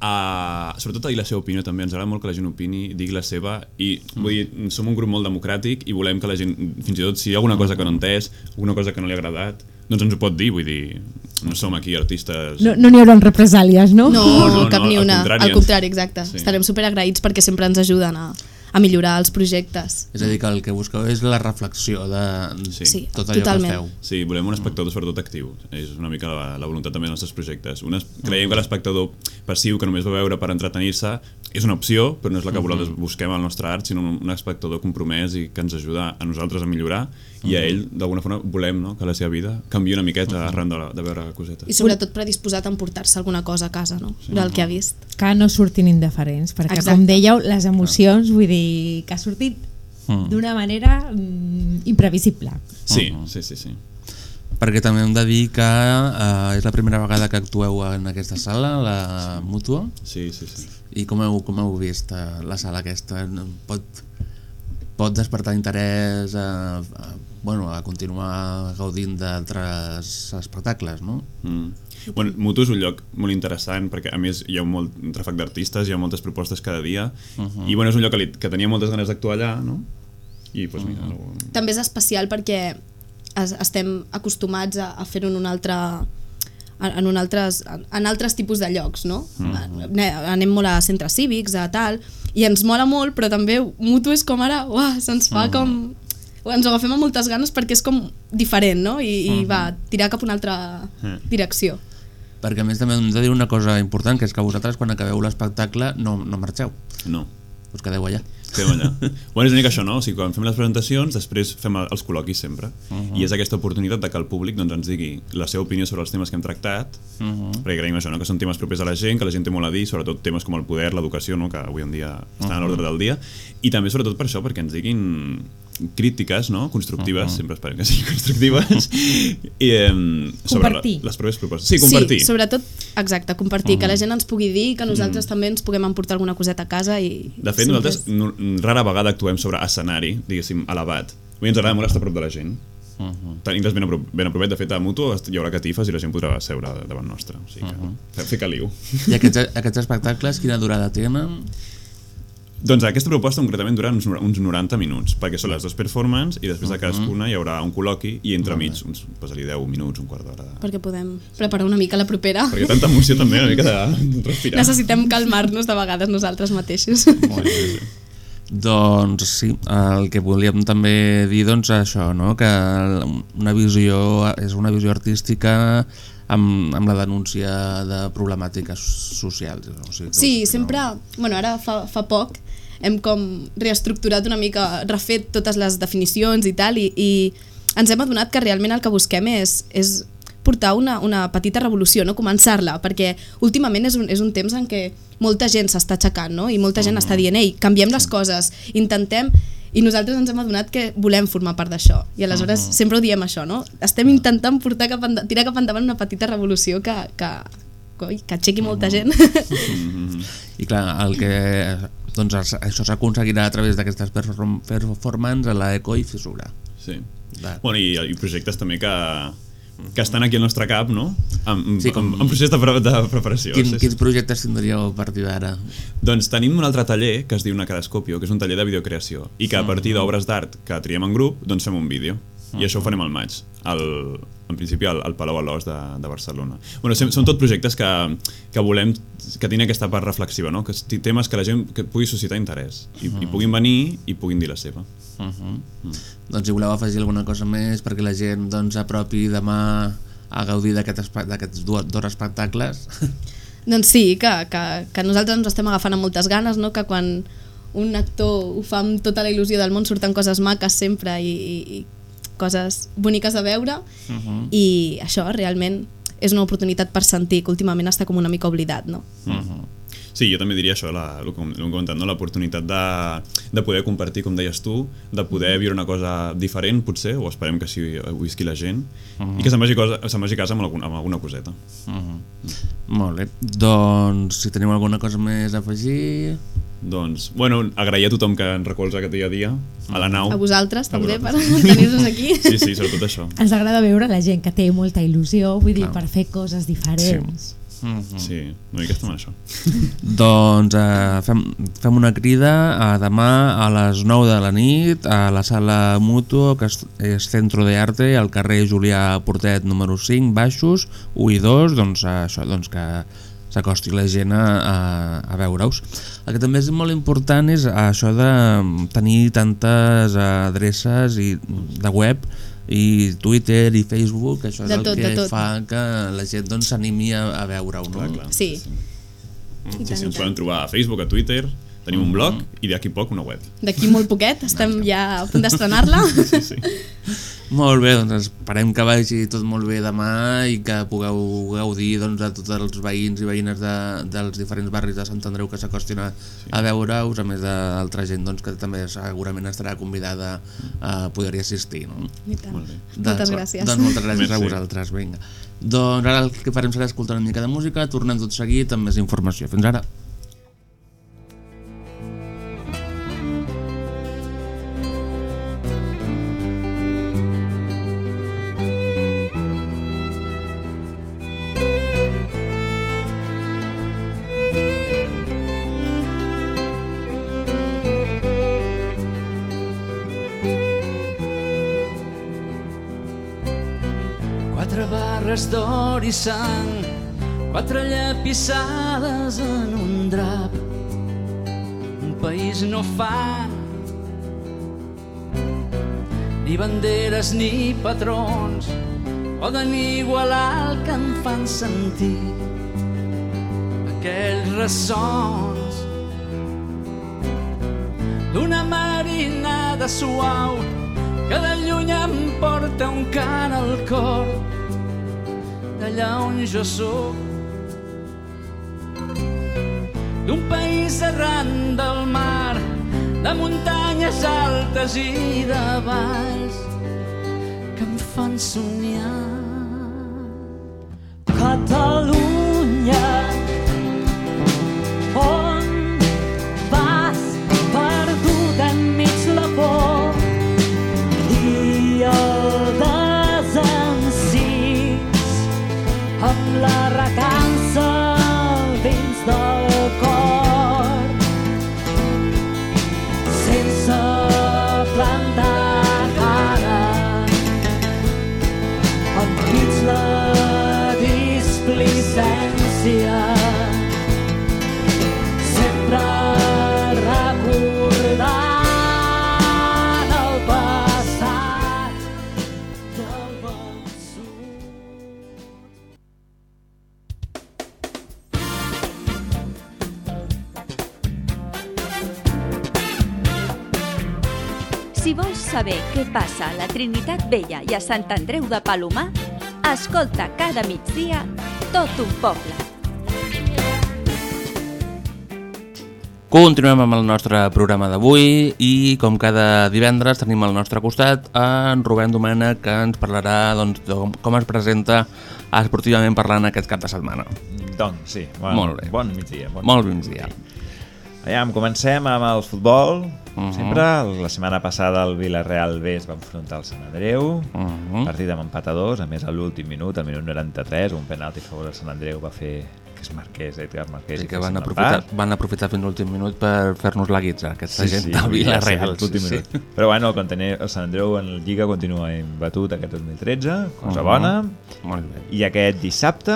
a, sobretot a dir la seva opinió també, ens agrada molt que la gent opini, digui la seva i vull dir, som un grup molt democràtic i volem que la gent, fins i tot si hi ha alguna cosa que no ha entès, alguna cosa que no li ha agradat doncs ens ho pot dir, vull dir no som aquí artistes no no n'hi haurà represàlies, no? No, No, no, no, cap no, ni al una. contrari, al contrari, exacte. Sí. Estarem superagraïts perquè sempre ens ajuden a, a millorar els projectes. És a dir, que el que busqueu és la reflexió de Sí. Sí, tot allò totalment. que feu. Sí, volem un espectador sobretot actiu. És una mica la, la voluntat també dels nostres projectes. Un es, creiem que l'espectador passiu que només va veure per entretenir-se és una opció, però no és la que nosaltres busquem al nostre art, sinó un, un espectador compromès i que ens ajuda a nosaltres a millorar i a ell, d'alguna forma, volem no, que la seva vida canvi una miqueta arran de, la, de veure cosetes. I sobretot predisposat a emportar-se alguna cosa a casa, no? Del que ha vist. Que no surtin indiferents, perquè Exacte. com dèieu, les emocions, vull dir, que ha sortit Mm. d'una manera mm, imprevisible. Sí, sí, sí, sí. Perquè també hem de dir que eh, és la primera vegada que actueu en aquesta sala, la Mútua. Sí, sí, sí. I com heu, com heu vist eh, la sala aquesta? Pot, pot despertar interès a, a, bueno, a continuar gaudint d'altres espectacles, no? Mm. Bueno, Mutu és un lloc molt interessant perquè a més hi ha un molt un tràfic d'artistes, hi ha moltes propostes cada dia Uh -huh. i bueno, és un lloc que, li, que tenia moltes ganes d'actuar allà no? i doncs mira, no, També és especial perquè es, estem acostumats a, a fer-ho en un altre en, un altres, en altres tipus de llocs, no? Mhm. Eh, Anem molt a centres cívics, a tal, i ens mola molt, però també Mutu és com ara, uah, se'ns fa Mhm. com... Ens ho agafem amb moltes ganes perquè és com diferent, no? I, i Mhm. va tirar cap a una altra Mhm. direcció. Perquè a més també hem de dir una cosa important, que és que vosaltres quan acabeu l'espectacle no, no marxeu. no. Us quedeu allà. Fem allà. bueno, és una mica això, no? O sigui, quan fem les presentacions, després fem el- els col·loquis sempre. Uh -huh. I és aquesta oportunitat de que el públic doncs, ens digui la seva opinió sobre els temes que hem tractat, Uh -huh. perquè creiem això, no? que són temes propers a la gent, que la gent té molt a dir, sobretot temes com el poder, l'educació, no? que avui en dia estan a l'ordre del dia, i també sobretot per això, perquè ens diguin crítiques no? constructives, Uh-huh. sempre esperem que siguin constructives, i, eh, sobre Compartir. les properes propostes. Sí, compartir. Sí, sobretot, exacte, compartir, Mhm. que la gent ens pugui dir, que nosaltres també ens puguem emportar alguna coseta a casa i... De fet, nosaltres no, rara vegada actuem sobre escenari, diguéssim, elevat. Avui ens agrada molt estar a prop de la gent. Uh -huh. Tenim res ben a, prop, ben a propet, de fet a Mutu hi haurà catifes i la gent podrà seure davant nostre, o sigui que uh -huh. fer, fer caliu. I aquests, aquests espectacles, quina durada tenen? Doncs aquesta proposta concretament dura uns, uns 90 minuts, perquè són les dues performances i després de cadascuna hi haurà un col·loqui i entremig uns, posa-li 10 minuts, un quart d'hora. De... perquè podem preparar una mica la propera. Perquè tanta emoció també, una mica de respirar. Necessitem calmar-nos de vegades nosaltres mateixos. Doncs sí, el que volíem també dir doncs això, no? que una visió és una visió artística amb, amb la denúncia de problemàtiques socials. O sigui, que Sí, no- sempre... Bueno, ara fa, fa poc hem com reestructurat una mica, refet totes les definicions i tal, i, i ens hem adonat que realment el que busquem és, és portar una, una petita revolució, no? començar-la, perquè últimament és un, és un temps en què molta gent s'està aixecant no? i molta gent està dient ei, canviem les coses, intentem i nosaltres ens hem adonat que volem formar part d'això i aleshores Mhm. sempre ho diem això no? estem intentant portar cap tirar cap endavant una petita revolució que, que, coi, que aixequi molta gent I clar, el que doncs això s'aconseguirà a través d'aquestes perform performances a l'Eco i Fissura. Sí. Bueno, i, i projectes també que, que estan aquí al nostre cap, no? En, Sí, com- en, en procés de, pre de preparació. Quin, sí, sí. quins projectes tindríeu a partir d'ara? Doncs tenim un altre taller que es diu Nacadescopio, que és un taller de videocreació, i que a partir d'obres d'art que triem en grup, doncs fem un vídeo. I això ho farem al maig, al, en principi al, al Palau Alòs de, de Barcelona. Bueno, sem- són tot projectes que, que volem que tinguin aquesta part reflexiva, no? que temes que la gent que pugui suscitar interès i, i puguin venir i puguin dir la seva. Uh -huh. mm. Doncs si voleu afegir alguna cosa més perquè la gent doncs, apropi demà a gaudir d'aquests dos, dos espectacles Doncs sí, que, que, que nosaltres ens estem agafant amb moltes ganes, no? que quan un actor ho fa amb tota la il·lusió del món surten coses maques sempre i, i, i coses boniques de veure Mhm. Uh -huh. i això realment és una oportunitat per sentir que últimament està com una mica oblidat, no? Uh -huh. Sí, jo també diria això, la, el que hem comentat, no? l'oportunitat de, de poder compartir, com deies tu, de poder viure una cosa diferent, potser, o esperem que sí, ho visqui la gent, uh Mhm. -huh. i que se'n vagi, cosa, se'n vagi a casa amb, alguna, amb alguna coseta. Uh -huh. Molt bé. Doncs, si teniu alguna cosa més a afegir... Doncs, bueno, agrair a tothom que ens recolza aquest dia a dia, a la nau. A vosaltres també, A per vosaltres. tenir-nos aquí. Sí, sí, sobretot això. Ens agrada veure la gent que té molta il·lusió, vull dir, per fer coses diferents. Mm -hmm. Sí, una mica estem en això. Doncs eh, fem, fem una crida a demà a les 9 de la nit a la sala Mutuo, que és, és Centro de Arte, al carrer Julià Portet número 5, baixos, 1 i 2, doncs eh, això, doncs que s'acosti la gent a, a, a veure-us. El que també és molt important és això de tenir tantes adreces i, de web i Twitter i Facebook, això és De el tot, que de tot. fa que la gent doncs, s'animi a, a veure-ho. No? Clar, clar. Sí. Sí, sí, ens podem trobar a Facebook, a Twitter, tenim un blog i d'aquí poc una web. D'aquí molt poquet, estem ja a punt d'estrenar-la. Sí, sí. Molt bé, doncs esperem que vagi tot molt bé demà i que pugueu gaudir doncs, de tots els veïns i veïnes de, dels diferents barris de Sant Andreu que s'acostin a, a veure-us, a més d'altra gent doncs, que també segurament estarà convidada a poder-hi assistir. No? I tant. Molt bé. Moltes D'acord. gràcies. Doncs moltes gràcies a vosaltres, vinga. Doncs ara el que farem serà escoltar una mica de música, tornem tot seguit amb més informació. Fins ara. Barres d'or i sang, quatre llapissades en un drap. Un país no fa ni banderes ni patrons poden igualar el que em fan sentir aquells ressons d'una marinada suau que de lluny em porta un cant al cor d'allà on jo sóc d'un país arran del mar de muntanyes altes i de valls que em fan somiar. Catalunya saber què passa a la Trinitat Vella i a Sant Andreu de Palomar, escolta cada migdia tot un poble. Continuem amb el nostre programa d'avui i com cada divendres tenim al nostre costat en Rubén Domènech que ens parlarà doncs, de com es presenta esportivament parlant aquest cap de setmana. Doncs sí, bon, Molt bé. bon migdia. Bon Molt migdia. Aviam, comencem amb el futbol. Mhm. Uh -huh. Sempre, la setmana passada el Villarreal B es va enfrontar al Sant Andreu, uh Mhm. -huh. partit amb empat a dos, a més a l'últim minut, al minut 93, un penalti a favor del Sant Andreu va fer que es marqués, Edgar Marqués. Sí, que van aprofitar, van aprofitar fins l'últim minut per fer-nos la guitza, aquesta Sí, gent sí, de hauria de ser Villarreal. últim Sí, minut. sí. Però bueno, el, el Sant Andreu en la Lliga continua imbatut aquest 2013, cosa Mhm. bona. Molt bé. I aquest dissabte,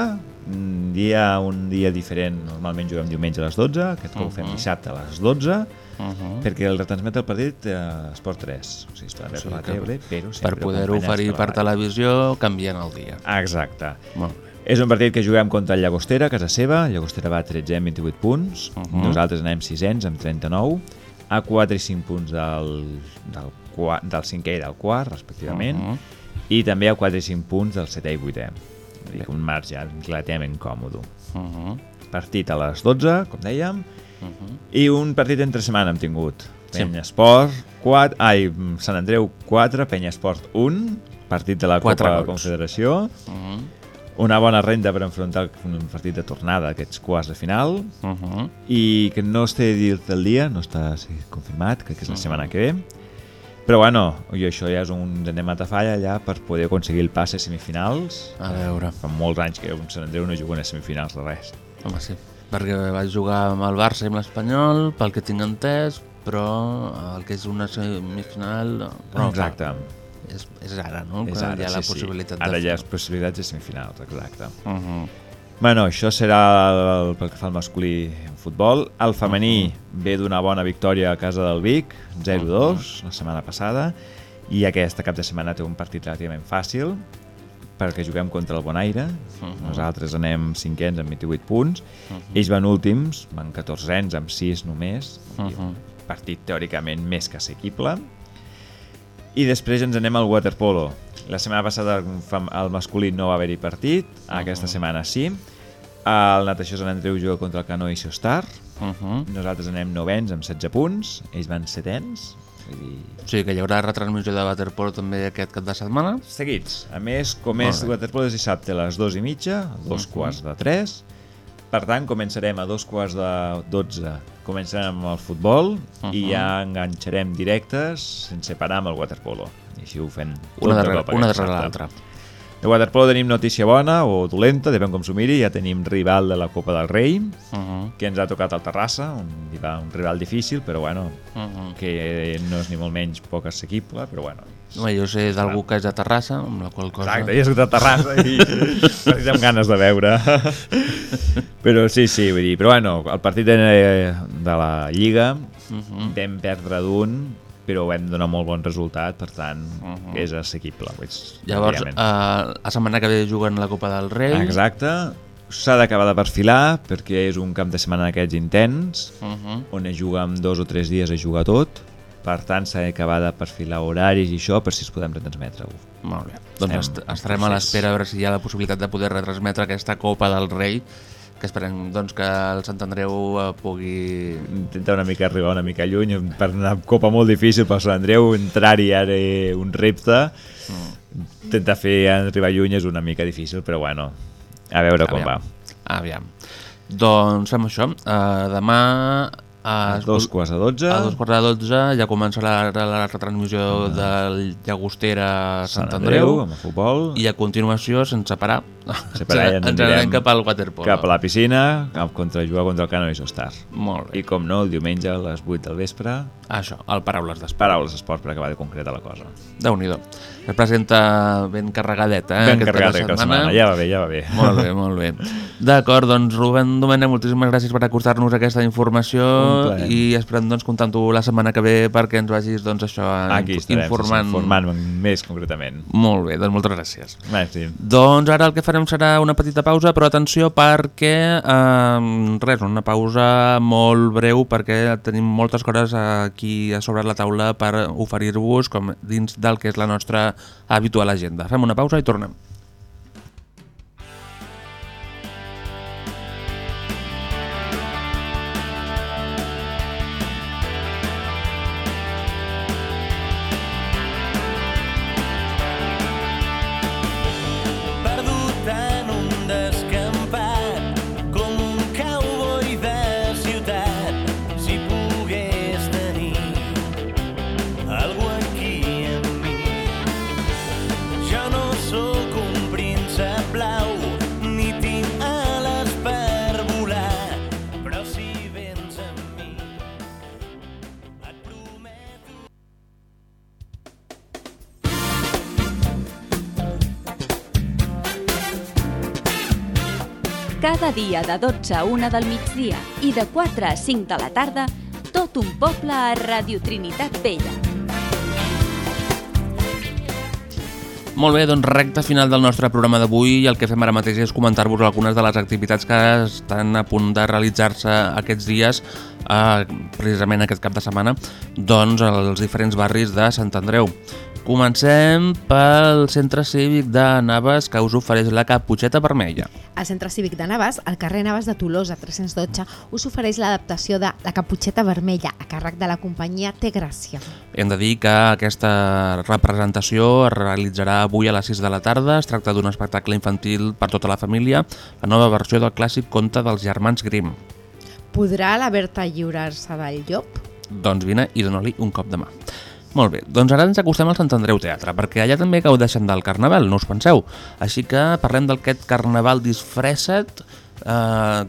un dia, un dia diferent, normalment juguem diumenge a les 12, aquest cop uh -huh. fem mhm. dissabte a les 12, Uh -huh. perquè el retransmet del partit eh, es porta 3 o sigui, es podrà sí, per la però per poder-ho oferir per televisió canvien el dia exacte Molt bé. És un partit que juguem contra el Llagostera, casa seva. El Llagostera va a 13 amb 28 punts. Uh -huh. Nosaltres anem 600 amb 39. A 4 i 5 punts del, del, del 5è i del quart, respectivament. Uh -huh. I també a 4 i 5 punts del 7è i 8è. Dic, un marge relativament còmodo. Uh -huh. Partit a les 12, com dèiem, uh -huh. i un partit entre setmana hem tingut. Penya. Esport 4, ai, Sant Andreu 4, Penya Esport 1, partit de la Quatre Copa de la Confederació, uh -huh. una bona renda per enfrontar un partit de tornada, aquests quarts de final, uh -huh. i que no es té dit del dia, no està sí, confirmat, crec que és la uh -huh. setmana que ve, però bueno, i això ja és un anem a tafalla allà per poder aconseguir el passe a semifinals. A veure. Fa molts anys que un Sant Andreu no juga a semifinals de res. Home, sí. Perquè vaig jugar amb el Barça i amb l'Espanyol, pel que tinc entès, però el que és una semifinal... No, Exacte. És, és ara, no? És ara, hi ha sí, la sí. possibilitat Ara de hi ha fer. possibilitats de semifinals, exacte. Uh -huh. Bueno, això serà el, pel que fa al masculí en futbol. El femení Uh-huh. ve d'una bona victòria a casa del Vic, 0-2, la setmana passada, i aquesta cap de setmana té un partit relativament fàcil, perquè juguem contra el Bonaire. Uh-huh. Nosaltres anem cinquens amb 28 punts. Uh-huh. Ells van últims, van 14ens amb 6 només. Uh Uh-huh. Un partit teòricament més que assequible. I després ens anem al waterpolo. La setmana passada al masculí no va haver-hi partit, aquesta setmana sí. El natació Sant Andreu juga contra el Cano i Star. Uh -huh. Nosaltres anem novens amb 16 punts, ells van setens. Vull dir... O sigui que hi haurà retransmissió de Waterpolo també aquest cap de setmana? Seguits. A més, com és waterpolo és dissabte a les 2 i mitja, dos Mhm. quarts de 3. Per tant, començarem a dos quarts de 12, començarem amb el futbol i Mhm. ja enganxarem directes sense parar amb el waterpolo. I així ho fem Una de darrere- cop una darrere l'altra. De waterpolo tenim notícia bona o dolenta, depèn com s'ho miri. Ja tenim rival de la Copa del Rei, Uh -huh. que ens ha tocat al Terrassa, un, rival- un rival difícil, però bueno, Uh -huh. que no és ni molt menys poc assequible, però bueno. Home, jo sé d'algú que és de Terrassa, amb la qual cosa... Exacte, ja soc de Terrassa i partit amb ganes de veure. però sí, sí, vull dir, però bueno, el partit de, de la Lliga Uh -huh. vam perdre d'un, però vam donar molt bon resultat, per tant, Uh -huh. és assequible. Pues, Llavors, uh, la setmana que ve juguen la Copa del Rei. Exacte, s'ha d'acabar de perfilar perquè és un camp de setmana d'aquests intens, Uh -huh. on es juga en dos o tres dies a jugar tot, per tant s'ha d'acabar de perfilar horaris i això per si es podem retransmetre-ho. Molt bé. Doncs est estarem a l'espera a veure si hi ha la possibilitat de poder retransmetre aquesta Copa del Rei, que esperem doncs, que el Sant Andreu eh, pugui... Intenta una mica arribar una mica lluny, per una copa molt difícil per Sant Andreu, entrar-hi ara un repte, Mm. intentar fer arribar lluny és una mica difícil, però bueno, a veure com Aviam. va. Aviam. Doncs fem això. Uh, demà... A dos quarts de dotze. A dos quarts de dotze ja començarà la, la retransmissió del Llagostera a Sant, Sant Andreu, Andreu, amb el futbol. i a continuació, sense parar, Sense parar, ja ens, anem cap al waterpolo. Cap a la piscina, contra jugar contra el Cano i Sostar. Molt bé. I com no, el diumenge a les 8 del vespre... Això, el Paraules d'Esport. Paraules d'Esport per acabar de concretar la cosa. Déu-n'hi-do. Es presenta ben carregadeta, eh? Ben carregat aquesta setmana. Ja va bé, ja va bé. Molt bé, molt bé. D'acord, doncs Rubén Domènech, moltíssimes gràcies per acostar-nos aquesta informació i esperem doncs, tu la setmana que ve perquè ens vagis doncs, això, Aquí estarem, informant. informant més concretament. Molt bé, doncs moltes gràcies. Merci. Doncs ara el que farem serà una petita pausa, però atenció perquè, eh, res, una pausa molt breu perquè tenim moltes coses aquí a sobre la taula per oferir-vos com dins del que és la nostra habitual agenda. Fem una pausa i tornem. Cada dia de 12 a 1 del migdia i de 4 a 5 de la tarda, tot un poble a Radio Trinitat Vella. Molt bé, doncs recte final del nostre programa d'avui i el que fem ara mateix és comentar-vos algunes de les activitats que estan a punt de realitzar-se aquests dies, eh, precisament aquest cap de setmana, doncs als diferents barris de Sant Andreu. Comencem pel Centre Cívic de Naves que us ofereix la Caputxeta Vermella. El Centre Cívic de Navas, al carrer Navas de Tolosa 312, us ofereix l'adaptació de La Caputxeta Vermella a càrrec de la companyia Té Gràcia. Hem de dir que aquesta representació es realitzarà avui a les 6 de la tarda. Es tracta d'un espectacle infantil per tota la família, la nova versió del clàssic conte dels germans Grimm. Podrà la Berta lliurar-se del llop? Doncs vine i dona-li un cop de mà. Molt bé, doncs ara ens acostem al Sant Andreu Teatre, perquè allà també gaudeixen del Carnaval, no us penseu. Així que parlem d'aquest Carnaval disfressat. Eh,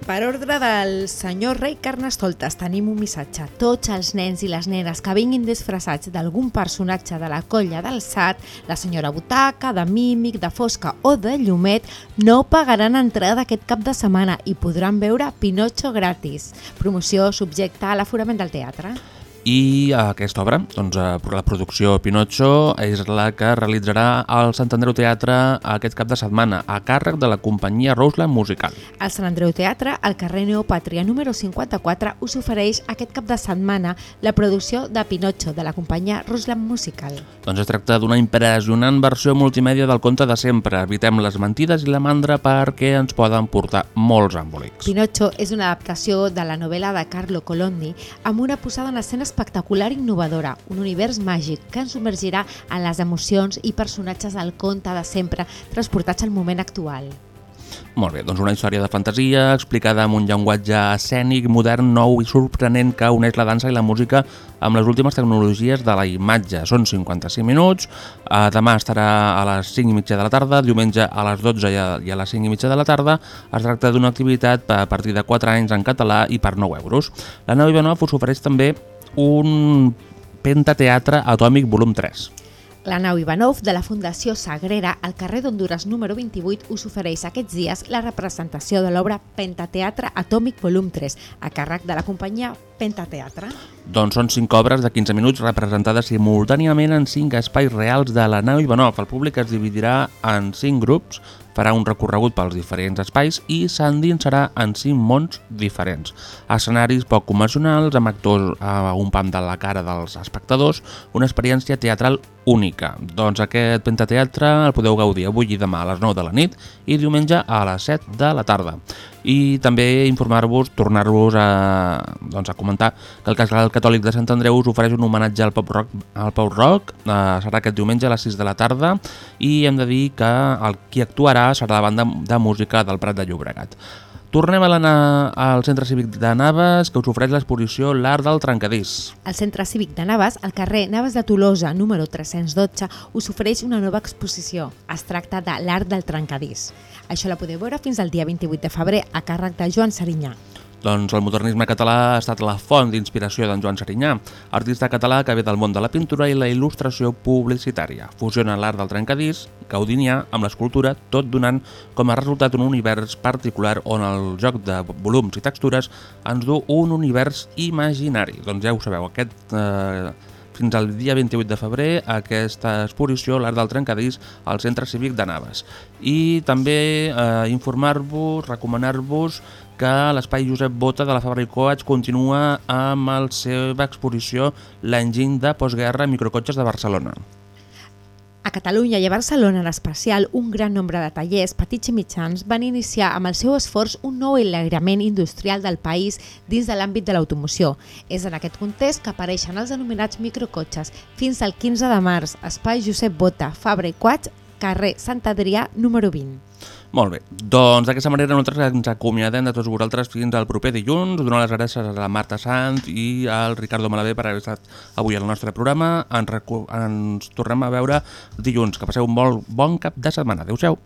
Per ordre del senyor rei Carnestoltes tenim un missatge. Tots els nens i les nenes que vinguin disfressats d'algun personatge de la colla del SAT, la senyora Butaca, de Mímic, de Fosca o de Llumet, no pagaran entrada aquest cap de setmana i podran veure Pinocho gratis. Promoció subjecte a l'aforament del teatre. I aquesta obra, doncs, la producció Pinocho, és la que realitzarà el Sant Andreu Teatre aquest cap de setmana, a càrrec de la companyia Roseland Musical. El Sant Andreu Teatre, al carrer Neopàtria número 54, us ofereix aquest cap de setmana la producció de Pinocho de la companyia Roseland Musical. Doncs es tracta d'una impressionant versió multimèdia del conte de sempre. Evitem les mentides i la mandra perquè ens poden portar molts embolics. Pinocho és una adaptació de la novel·la de Carlo Collodi amb una posada en escena espectacular i innovadora, un univers màgic que ens submergirà en les emocions i personatges del conte de sempre transportats al moment actual. Molt bé, doncs una història de fantasia explicada amb un llenguatge escènic, modern, nou i sorprenent que uneix la dansa i la música amb les últimes tecnologies de la imatge. Són 55 minuts, eh, demà estarà a les 5 i mitja de la tarda, diumenge a les 12 i a, i a les 5 i mitja de la tarda. Es tracta d'una activitat a partir de 4 anys en català i per 9 euros. La nau Ivanov us ofereix també un pentateatre atòmic volum 3. La nau Ivanov de la Fundació Sagrera al carrer d'Honduras número 28 us ofereix aquests dies la representació de l'obra Pentateatre Atòmic volum 3 a càrrec de la companyia Pentateatre. Doncs són 5 obres de 15 minuts representades simultàniament en 5 espais reals de la nau Ivanov. El públic es dividirà en 5 grups, farà un recorregut pels diferents espais i s'endinsarà en 5 mons diferents. Escenaris poc convencionals, amb actors a un pam de la cara dels espectadors, una experiència teatral única. Doncs aquest pentateatre el podeu gaudir avui i demà a les 9 de la nit i diumenge a les 7 de la tarda. I també informar-vos, tornar-vos a, doncs, a comentar que el Casal Catòlic de Sant Andreu us ofereix un homenatge al pop rock, al pop rock eh, serà aquest diumenge a les 6 de la tarda i hem de dir que el qui actuarà serà la banda de música del Prat de Llobregat. Tornem a la, al Centre Cívic de Naves, que us ofereix l'exposició L'Art del Trencadís. El Centre Cívic de Naves, al carrer Naves de Tolosa, número 312, us ofereix una nova exposició. Es tracta de l'Art del Trencadís. Això la podeu veure fins al dia 28 de febrer a càrrec de Joan Serinyà. Doncs el modernisme català ha estat la font d'inspiració d'en Joan Serinyà, artista català que ve del món de la pintura i la il·lustració publicitària. Fusiona l'art del trencadís, gaudinià, amb l'escultura, tot donant com a resultat un univers particular on el joc de volums i textures ens du un univers imaginari. Doncs ja ho sabeu, aquest... Eh, fins al dia 28 de febrer aquesta exposició, l'Art del Trencadís, al Centre Cívic de Naves. I també eh, informar-vos, recomanar-vos que l'espai Josep Bota de la Fabra i Coats continua amb la seva exposició L'enginy de postguerra microcotxes de Barcelona. A Catalunya i a Barcelona en especial, un gran nombre de tallers, petits i mitjans, van iniciar amb el seu esforç un nou enlairament industrial del país dins de l'àmbit de l'automoció. És en aquest context que apareixen els anomenats microcotxes. Fins al 15 de març, espai Josep Bota, Fabra i Coats, carrer Sant Adrià, número 20. Molt bé, doncs d'aquesta manera nosaltres ens acomiadem de tots vosaltres fins al proper dilluns. Dono les gràcies a la Marta Sant i al Ricardo Malavé per haver estat avui al nostre programa. Ens, ens tornem a veure dilluns. Que passeu un molt bon cap de setmana. Adéu-siau.